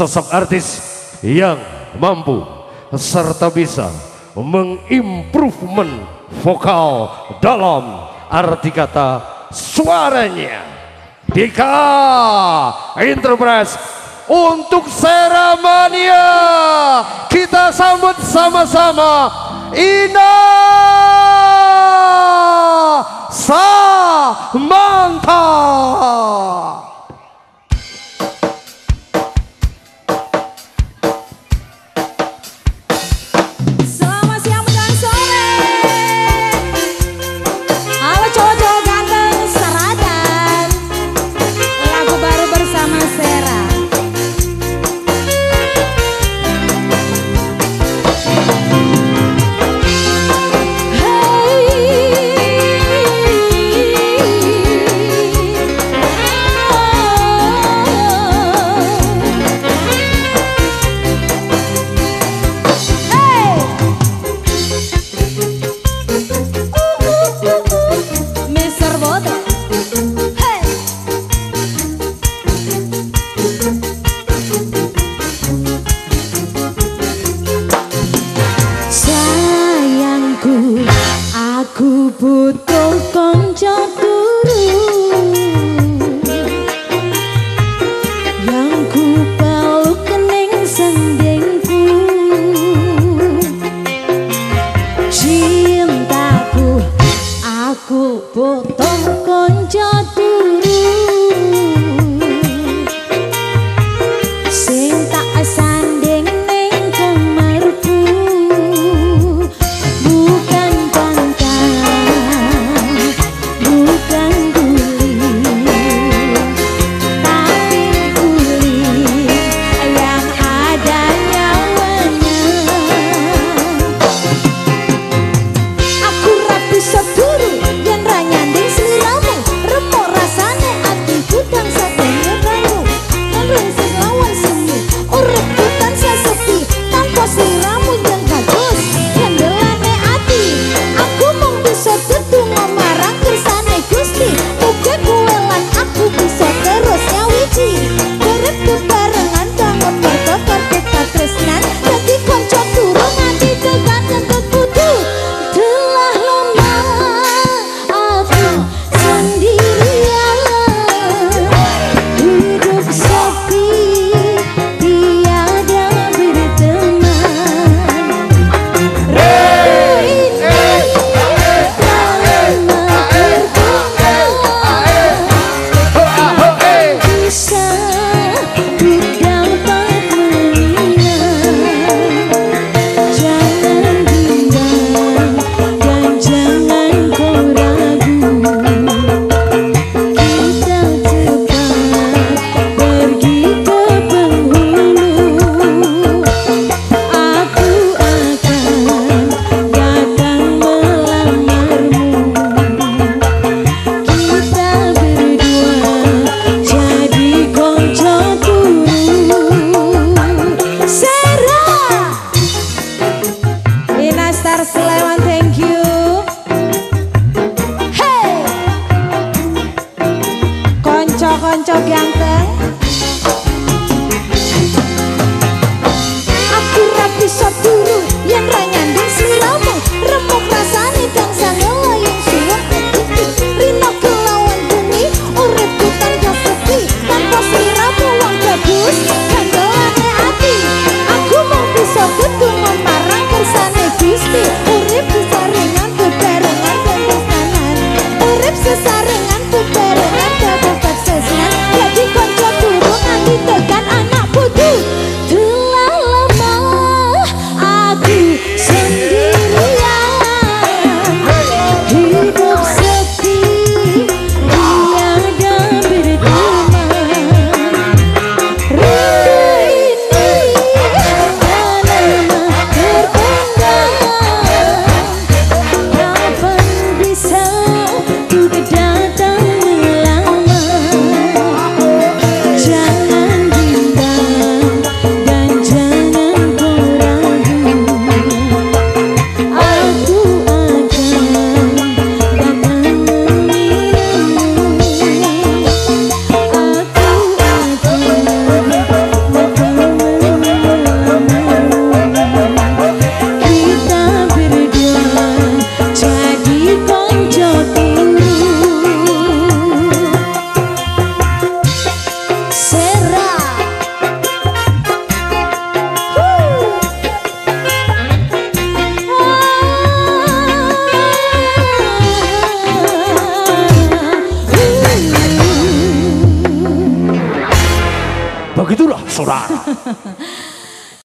sosok artis yang mampu serta bisa mengimprovement vokal dalam arti kata suaranya. Dika Enterprise untuk Seramania kita sambut sama-sama Ina Samantha. そら